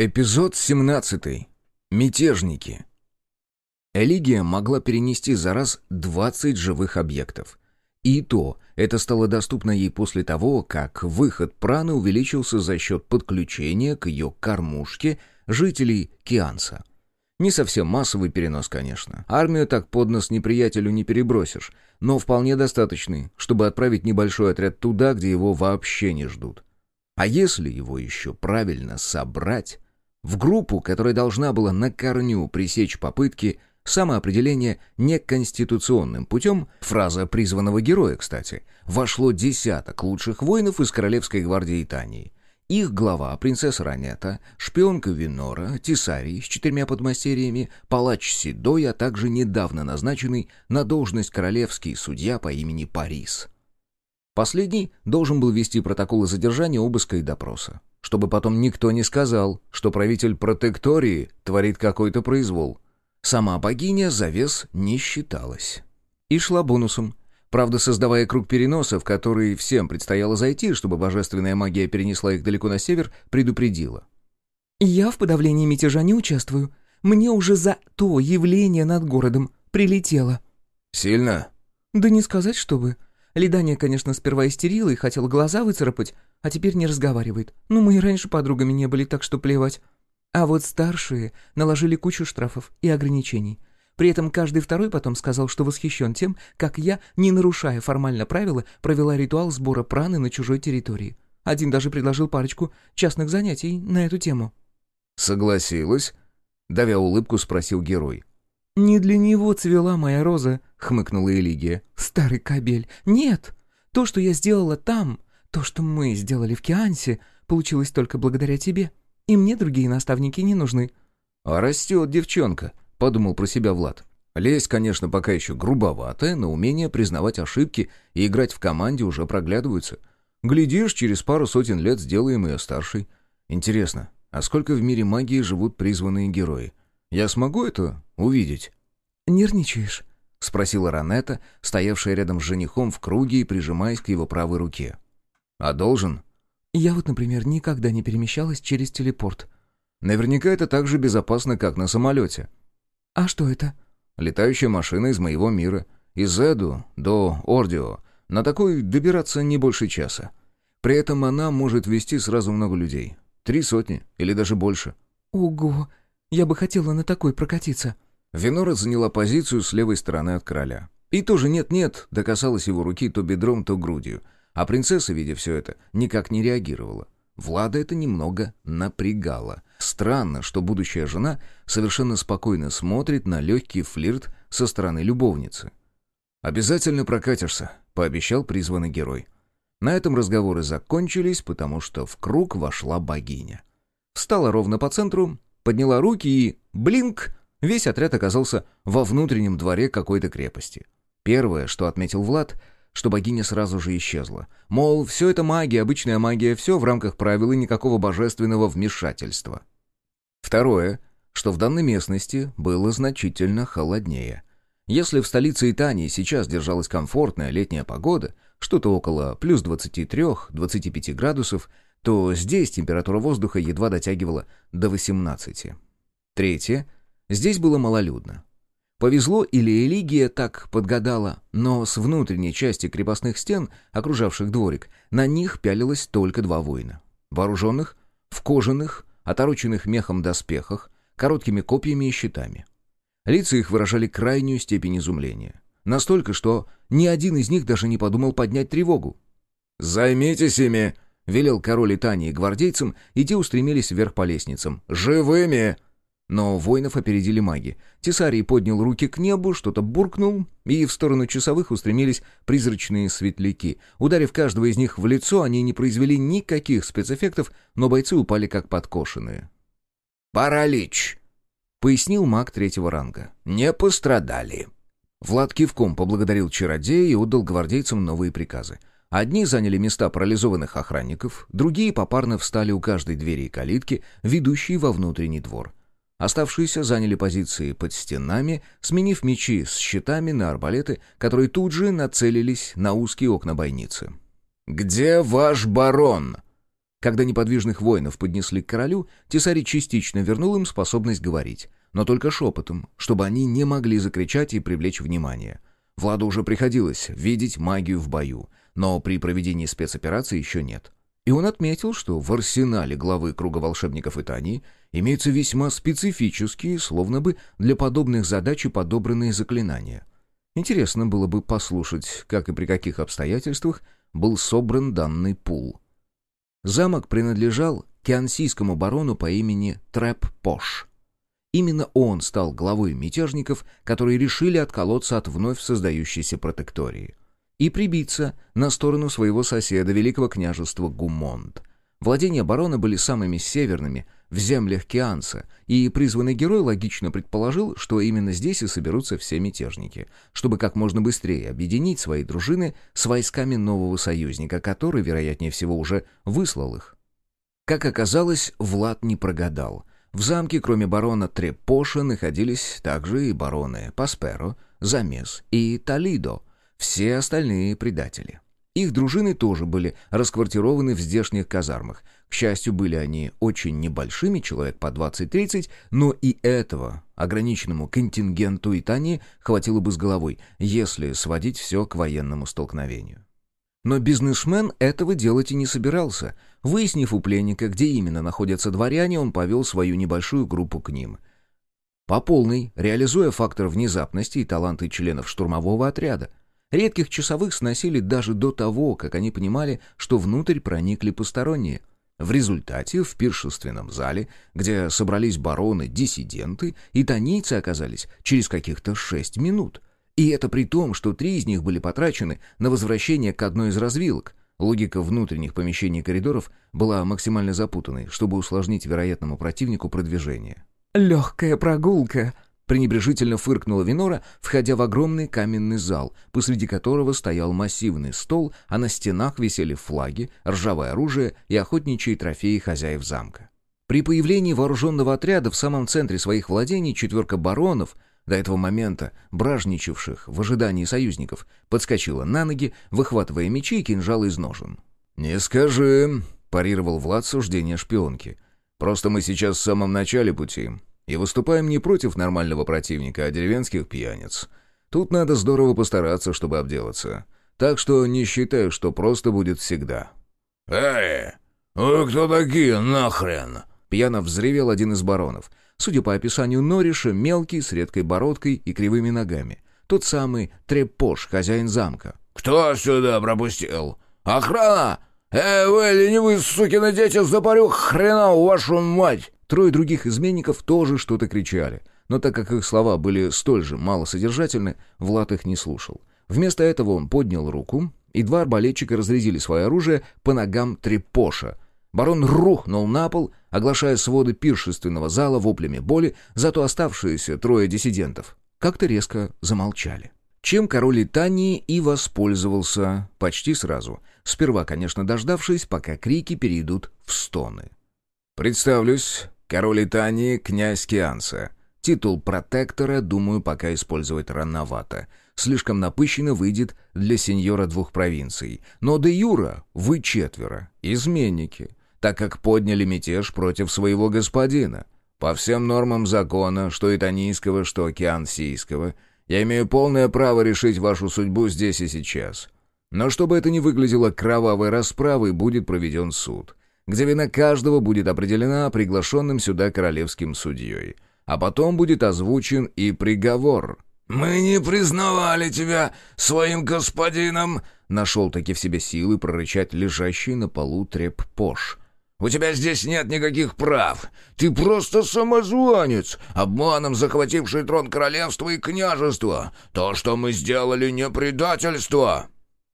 Эпизод 17. Мятежники. Элигия могла перенести за раз 20 живых объектов. И то, это стало доступно ей после того, как выход праны увеличился за счет подключения к ее кормушке жителей Кианса. Не совсем массовый перенос, конечно. Армию так под нос неприятелю не перебросишь, но вполне достаточный, чтобы отправить небольшой отряд туда, где его вообще не ждут. А если его еще правильно собрать, в группу, которая должна была на корню пресечь попытки самоопределения неконституционным путем, фраза призванного героя, кстати, вошло десяток лучших воинов из Королевской гвардии Итании. Их глава, принцесса Ранета, шпионка Винора, Тисарий с четырьмя подмастерьями, палач Седой, а также недавно назначенный на должность королевский судья по имени Парис. Последний должен был вести протоколы задержания, обыска и допроса чтобы потом никто не сказал, что правитель протектории творит какой-то произвол. Сама богиня завес не считалась. И шла бонусом. Правда, создавая круг переноса, в который всем предстояло зайти, чтобы божественная магия перенесла их далеко на север, предупредила. «Я в подавлении мятежа не участвую. Мне уже за то явление над городом прилетело». «Сильно?» «Да не сказать, чтобы. Ледания, конечно, сперва истерила и хотела глаза выцарапать, а теперь не разговаривает. Ну, мы и раньше подругами не были, так что плевать. А вот старшие наложили кучу штрафов и ограничений. При этом каждый второй потом сказал, что восхищен тем, как я, не нарушая формально правила, провела ритуал сбора праны на чужой территории. Один даже предложил парочку частных занятий на эту тему. «Согласилась?» — давя улыбку, спросил герой. «Не для него цвела моя роза», — хмыкнула Элигия. «Старый кабель. Нет! То, что я сделала там, то, что мы сделали в Киансе, получилось только благодаря тебе. И мне другие наставники не нужны». «А растет девчонка», — подумал про себя Влад. Лезть, конечно, пока еще грубоватая, но умение признавать ошибки и играть в команде уже проглядываются. Глядишь, через пару сотен лет сделаем ее старшей. Интересно, а сколько в мире магии живут призванные герои? Я смогу это увидеть?» «Нервничаешь?» — спросила Ранета, стоявшая рядом с женихом в круге и прижимаясь к его правой руке. «А должен?» «Я вот, например, никогда не перемещалась через телепорт». «Наверняка это так же безопасно, как на самолете». «А что это?» «Летающая машина из моего мира. Из Эду до Ордио. На такой добираться не больше часа. При этом она может вести сразу много людей. Три сотни или даже больше». «Ого! Я бы хотела на такой прокатиться». Винора заняла позицию с левой стороны от короля. И тоже нет-нет, докасалась его руки то бедром, то грудью — а принцесса, видя все это, никак не реагировала. Влада это немного напрягало. Странно, что будущая жена совершенно спокойно смотрит на легкий флирт со стороны любовницы. «Обязательно прокатишься», — пообещал призванный герой. На этом разговоры закончились, потому что в круг вошла богиня. Встала ровно по центру, подняла руки и... Блинк! Весь отряд оказался во внутреннем дворе какой-то крепости. Первое, что отметил Влад — что богиня сразу же исчезла. Мол, все это магия, обычная магия, все в рамках правил и никакого божественного вмешательства. Второе, что в данной местности было значительно холоднее. Если в столице Итании сейчас держалась комфортная летняя погода, что-то около плюс 23-25 градусов, то здесь температура воздуха едва дотягивала до 18. Третье, здесь было малолюдно. Повезло или Элигия так подгадала, но с внутренней части крепостных стен, окружавших дворик, на них пялилось только два воина. Вооруженных, в кожаных, отороченных мехом доспехах, короткими копьями и щитами. Лица их выражали крайнюю степень изумления. Настолько, что ни один из них даже не подумал поднять тревогу. «Займитесь ими!» — велел король Итании гвардейцам, и те устремились вверх по лестницам. «Живыми!» Но воинов опередили маги. Тесарий поднял руки к небу, что-то буркнул, и в сторону часовых устремились призрачные светляки. Ударив каждого из них в лицо, они не произвели никаких спецэффектов, но бойцы упали как подкошенные. «Паралич!» — пояснил маг третьего ранга. «Не пострадали». Влад кивком поблагодарил чародея и отдал гвардейцам новые приказы. Одни заняли места парализованных охранников, другие попарно встали у каждой двери и калитки, ведущей во внутренний двор. Оставшиеся заняли позиции под стенами, сменив мечи с щитами на арбалеты, которые тут же нацелились на узкие окна бойницы. «Где ваш барон?» Когда неподвижных воинов поднесли к королю, Тесарий частично вернул им способность говорить, но только шепотом, чтобы они не могли закричать и привлечь внимание. Владу уже приходилось видеть магию в бою, но при проведении спецоперации еще нет. И он отметил, что в арсенале главы круга волшебников Итании имеются весьма специфические, словно бы для подобных задач и подобранные заклинания. Интересно было бы послушать, как и при каких обстоятельствах был собран данный пул. Замок принадлежал киансийскому барону по имени Трэп Пош. Именно он стал главой мятежников, которые решили отколоться от вновь создающейся протектории и прибиться на сторону своего соседа, великого княжества Гумонт. Владения барона были самыми северными в землях Кианса, и призванный герой логично предположил, что именно здесь и соберутся все мятежники, чтобы как можно быстрее объединить свои дружины с войсками нового союзника, который, вероятнее всего, уже выслал их. Как оказалось, Влад не прогадал. В замке, кроме барона Трепоша, находились также и бароны Пасперо, Замес и Толидо, все остальные предатели. Их дружины тоже были расквартированы в здешних казармах. К счастью, были они очень небольшими, человек по 20-30, но и этого ограниченному контингенту Итании хватило бы с головой, если сводить все к военному столкновению. Но бизнесмен этого делать и не собирался. Выяснив у пленника, где именно находятся дворяне, он повел свою небольшую группу к ним. По полной, реализуя фактор внезапности и таланты членов штурмового отряда. Редких часовых сносили даже до того, как они понимали, что внутрь проникли посторонние. В результате в пиршественном зале, где собрались бароны-диссиденты, и тонийцы оказались через каких-то шесть минут. И это при том, что три из них были потрачены на возвращение к одной из развилок. Логика внутренних помещений и коридоров была максимально запутанной, чтобы усложнить вероятному противнику продвижение. «Легкая прогулка», пренебрежительно фыркнула Винора, входя в огромный каменный зал, посреди которого стоял массивный стол, а на стенах висели флаги, ржавое оружие и охотничьи трофеи хозяев замка. При появлении вооруженного отряда в самом центре своих владений четверка баронов, до этого момента бражничавших в ожидании союзников, подскочила на ноги, выхватывая мечи и кинжалы из ножен. «Не скажи», — парировал Влад суждение шпионки. «Просто мы сейчас в самом начале пути, и выступаем не против нормального противника, а деревенских пьяниц. Тут надо здорово постараться, чтобы обделаться. Так что не считаю, что просто будет всегда». «Эй, вы кто такие нахрен?» Пьяно взревел один из баронов. Судя по описанию Нориша, мелкий, с редкой бородкой и кривыми ногами. Тот самый Трепош, хозяин замка. «Кто сюда пропустил? Охрана! Эй, вы, ленивые сукины дети, запарю хрена вашу мать!» Трое других изменников тоже что-то кричали, но так как их слова были столь же малосодержательны, Влад их не слушал. Вместо этого он поднял руку, и два арбалетчика разрядили свое оружие по ногам Трепоша. Барон рухнул на пол, оглашая своды пиршественного зала воплями боли, зато оставшиеся трое диссидентов как-то резко замолчали. Чем король Итании и воспользовался почти сразу, сперва, конечно, дождавшись, пока крики перейдут в стоны. «Представлюсь, Король Итании, князь Кианса. Титул протектора, думаю, пока использовать рановато. Слишком напыщенно выйдет для сеньора двух провинций. Но де юра вы четверо, изменники, так как подняли мятеж против своего господина. По всем нормам закона, что итанийского, что киансийского, я имею полное право решить вашу судьбу здесь и сейчас. Но чтобы это не выглядело кровавой расправой, будет проведен суд где вина каждого будет определена приглашенным сюда королевским судьей. А потом будет озвучен и приговор. «Мы не признавали тебя своим господином!» Нашел-таки в себе силы прорычать лежащий на полу треп-пош. «У тебя здесь нет никаких прав. Ты просто самозванец, обманом захвативший трон королевства и княжества. То, что мы сделали, не предательство!»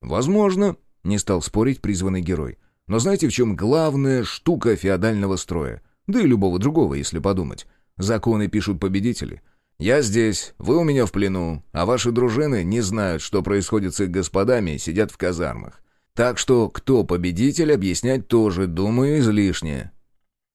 «Возможно», — не стал спорить призванный герой. Но знаете, в чем главная штука феодального строя? Да и любого другого, если подумать. Законы пишут победители. Я здесь, вы у меня в плену, а ваши дружины не знают, что происходит с их господами и сидят в казармах. Так что кто победитель, объяснять тоже, думаю, излишне.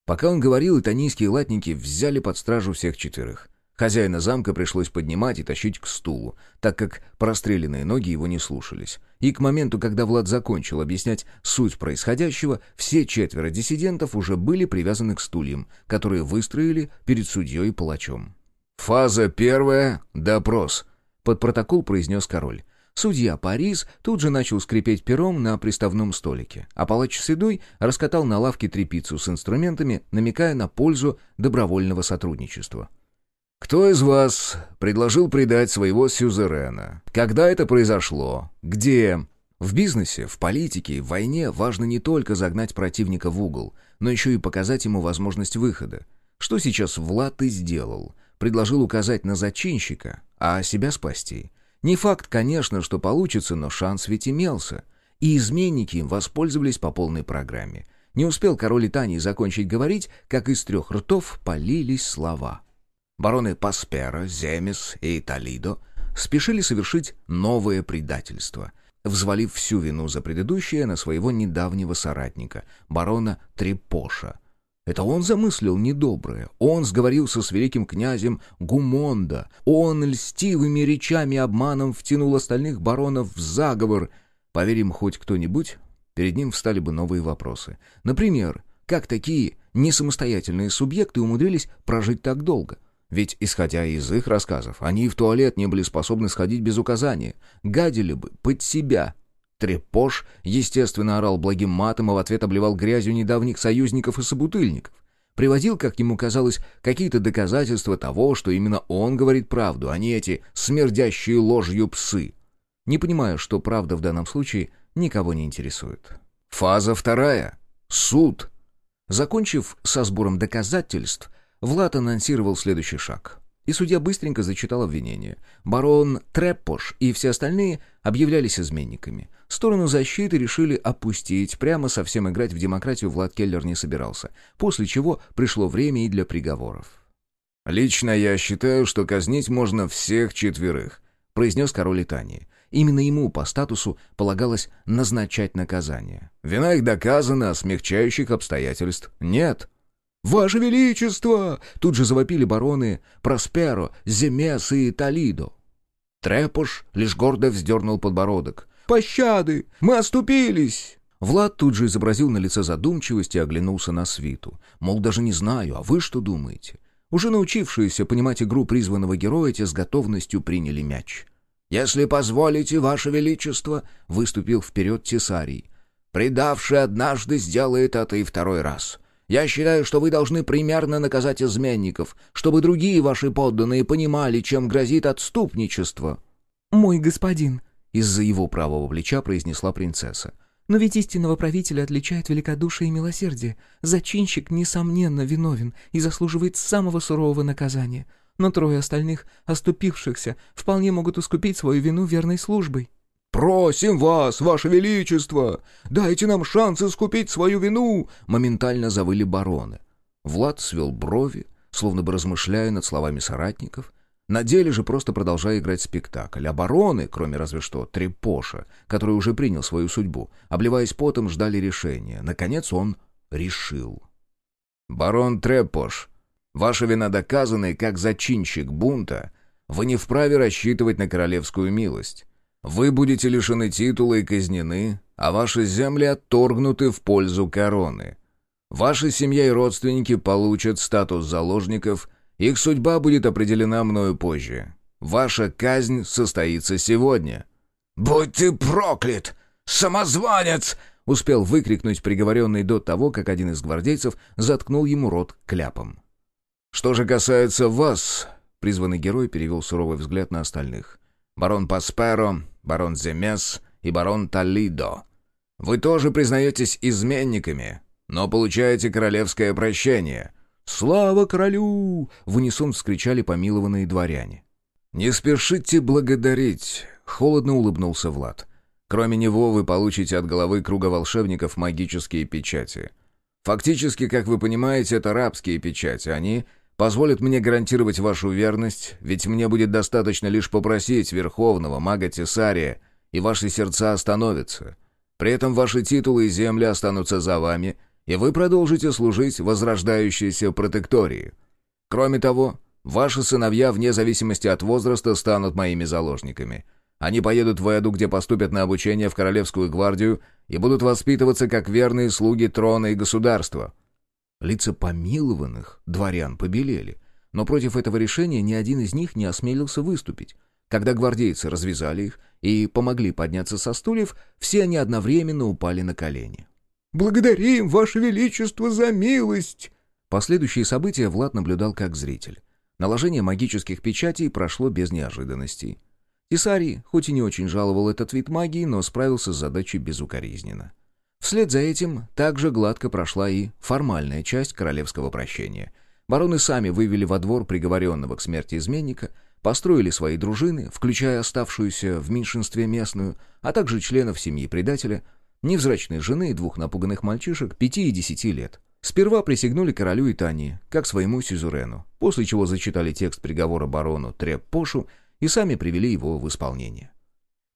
Пока он говорил, итанийские латники взяли под стражу всех четверых. Хозяина замка пришлось поднимать и тащить к стулу, так как простреленные ноги его не слушались. И к моменту, когда Влад закончил объяснять суть происходящего, все четверо диссидентов уже были привязаны к стульям, которые выстроили перед судьей и палачом. «Фаза первая — допрос», — под протокол произнес король. Судья Парис тут же начал скрипеть пером на приставном столике, а палач Седой раскатал на лавке трепицу с инструментами, намекая на пользу добровольного сотрудничества. «Кто из вас предложил предать своего сюзерена? Когда это произошло? Где?» В бизнесе, в политике, в войне важно не только загнать противника в угол, но еще и показать ему возможность выхода. Что сейчас Влад и сделал? Предложил указать на зачинщика, а себя спасти. Не факт, конечно, что получится, но шанс ведь имелся. И изменники им воспользовались по полной программе. Не успел король Итании закончить говорить, как из трех ртов полились слова — Бароны Паспера, Земес и Толидо спешили совершить новое предательство, взвалив всю вину за предыдущее на своего недавнего соратника, барона Трепоша. Это он замыслил недоброе, он сговорился с великим князем Гумонда, он льстивыми речами обманом втянул остальных баронов в заговор. Поверим хоть кто-нибудь, перед ним встали бы новые вопросы. Например, как такие несамостоятельные субъекты умудрились прожить так долго — ведь, исходя из их рассказов, они и в туалет не были способны сходить без указания. Гадили бы под себя. Трепош, естественно, орал благим матом и в ответ обливал грязью недавних союзников и собутыльников. Приводил, как ему казалось, какие-то доказательства того, что именно он говорит правду, а не эти смердящие ложью псы. Не понимаю, что правда в данном случае никого не интересует. Фаза вторая. Суд. Закончив со сбором доказательств, Влад анонсировал следующий шаг. И судья быстренько зачитал обвинение. Барон Треппош и все остальные объявлялись изменниками. Сторону защиты решили опустить, прямо совсем играть в демократию Влад Келлер не собирался, после чего пришло время и для приговоров. «Лично я считаю, что казнить можно всех четверых», — произнес король Итании. Именно ему по статусу полагалось назначать наказание. «Вина их доказана, а смягчающих обстоятельств нет». «Ваше Величество!» — тут же завопили бароны Просперо, Земес и Толидо. Трепуш лишь гордо вздернул подбородок. «Пощады! Мы оступились!» Влад тут же изобразил на лице задумчивость и оглянулся на свиту. Мол, даже не знаю, а вы что думаете? Уже научившиеся понимать игру призванного героя, те с готовностью приняли мяч. «Если позволите, Ваше Величество», — выступил вперед Тесарий, — «предавший однажды сделает это и второй раз. Я считаю, что вы должны примерно наказать изменников, чтобы другие ваши подданные понимали, чем грозит отступничество». «Мой господин», — из-за его правого плеча произнесла принцесса. «Но ведь истинного правителя отличает великодушие и милосердие. Зачинщик, несомненно, виновен и заслуживает самого сурового наказания. Но трое остальных, оступившихся, вполне могут искупить свою вину верной службой». «Просим вас, ваше величество! Дайте нам шанс искупить свою вину!» Моментально завыли бароны. Влад свел брови, словно бы размышляя над словами соратников. На деле же просто продолжая играть спектакль. А бароны, кроме разве что Трепоша, который уже принял свою судьбу, обливаясь потом, ждали решения. Наконец он решил. «Барон Трепош, ваша вина доказана, и как зачинщик бунта вы не вправе рассчитывать на королевскую милость». Вы будете лишены титула и казнены, а ваши земли отторгнуты в пользу короны. Ваша семья и родственники получат статус заложников, их судьба будет определена мною позже. Ваша казнь состоится сегодня». «Будь ты проклят! Самозванец!» — успел выкрикнуть приговоренный до того, как один из гвардейцев заткнул ему рот кляпом. «Что же касается вас...» — призванный герой перевел суровый взгляд на остальных. «Барон Пасперо, барон Земес и барон Толидо. Вы тоже признаетесь изменниками, но получаете королевское прощение». «Слава королю!» — в унисон вскричали помилованные дворяне. «Не спешите благодарить», — холодно улыбнулся Влад. «Кроме него вы получите от головы круга волшебников магические печати. Фактически, как вы понимаете, это рабские печати. Они позволит мне гарантировать вашу верность, ведь мне будет достаточно лишь попросить Верховного мага Тесария, и ваши сердца остановятся. При этом ваши титулы и земли останутся за вами, и вы продолжите служить возрождающейся протектории. Кроме того, Ваши сыновья, вне зависимости от возраста, станут моими заложниками. Они поедут в Эду, где поступят на обучение в Королевскую гвардию и будут воспитываться как верные слуги трона и государства». Лица помилованных дворян побелели, но против этого решения ни один из них не осмелился выступить. Когда гвардейцы развязали их и помогли подняться со стульев, все они одновременно упали на колени. «Благодарим, Ваше Величество, за милость!» Последующие события Влад наблюдал как зритель. Наложение магических печатей прошло без неожиданностей. Тесарий, хоть и не очень жаловал этот вид магии, но справился с задачей безукоризненно. Вслед за этим также гладко прошла и формальная часть королевского прощения. Бароны сами вывели во двор приговоренного к смерти изменника, построили свои дружины, включая оставшуюся в меньшинстве местную, а также членов семьи предателя, невзрачной жены и двух напуганных мальчишек пяти и десяти лет. Сперва присягнули королю и Тани, как своему сюзерену, после чего зачитали текст приговора барону Треп-Пошу и сами привели его в исполнение.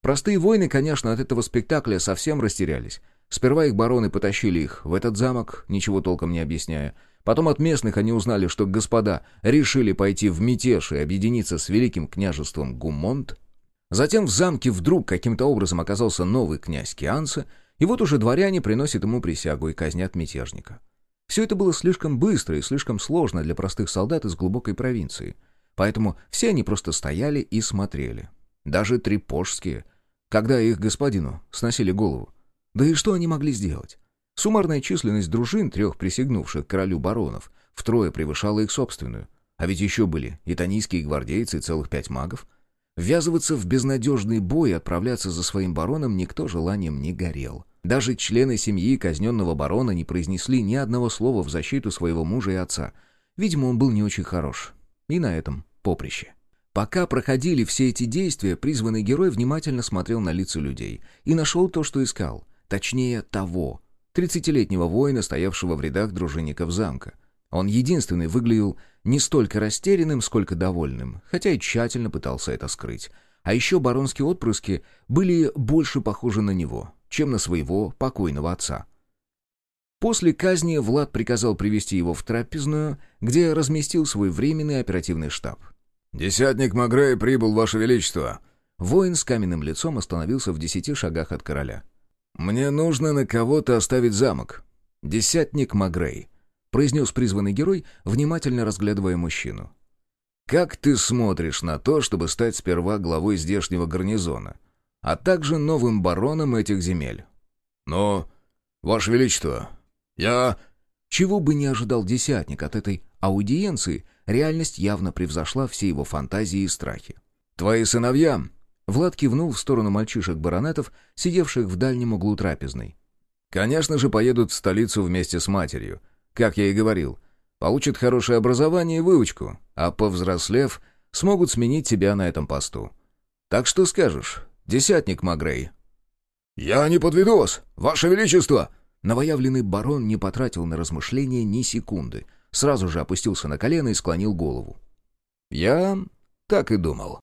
Простые воины, конечно, от этого спектакля совсем растерялись. Сперва их бароны потащили их в этот замок, ничего толком не объясняя, Потом от местных они узнали, что господа решили пойти в мятеж и объединиться с великим княжеством Гумонт. Затем в замке вдруг каким-то образом оказался новый князь Кианса, и вот уже дворяне приносят ему присягу и казнят мятежника. Все это было слишком быстро и слишком сложно для простых солдат из глубокой провинции. Поэтому все они просто стояли и смотрели. Даже трипожские, когда их господину сносили голову. Да и что они могли сделать? Суммарная численность дружин, трех присягнувших королю баронов, втрое превышала их собственную. А ведь еще были и гвардейцы, и целых пять магов. Ввязываться в безнадежный бой и отправляться за своим бароном никто желанием не горел. Даже члены семьи казненного барона не произнесли ни одного слова в защиту своего мужа и отца. Видимо, он был не очень хорош. И на этом поприще. Пока проходили все эти действия, призванный герой внимательно смотрел на лица людей и нашел то, что искал. Точнее, того, тридцатилетнего воина, стоявшего в рядах дружинников замка. Он единственный выглядел не столько растерянным, сколько довольным, хотя и тщательно пытался это скрыть. А еще баронские отпрыски были больше похожи на него, чем на своего покойного отца. После казни Влад приказал привести его в трапезную, где разместил свой временный оперативный штаб. «Десятник Магрей прибыл, Ваше Величество!» Воин с каменным лицом остановился в десяти шагах от короля. «Мне нужно на кого-то оставить замок. Десятник Магрей», — произнес призванный герой, внимательно разглядывая мужчину. «Как ты смотришь на то, чтобы стать сперва главой здешнего гарнизона, а также новым бароном этих земель?» «Но, Ваше Величество, я...» Чего бы не ожидал десятник от этой аудиенции, реальность явно превзошла все его фантазии и страхи. «Твои сыновья Влад кивнул в сторону мальчишек-баронетов, сидевших в дальнем углу трапезной. «Конечно же, поедут в столицу вместе с матерью. Как я и говорил, получат хорошее образование и выучку, а повзрослев, смогут сменить тебя на этом посту. Так что скажешь, десятник Магрей?» «Я не подведу вас, ваше величество!» Новоявленный барон не потратил на размышления ни секунды, сразу же опустился на колено и склонил голову. «Я так и думал».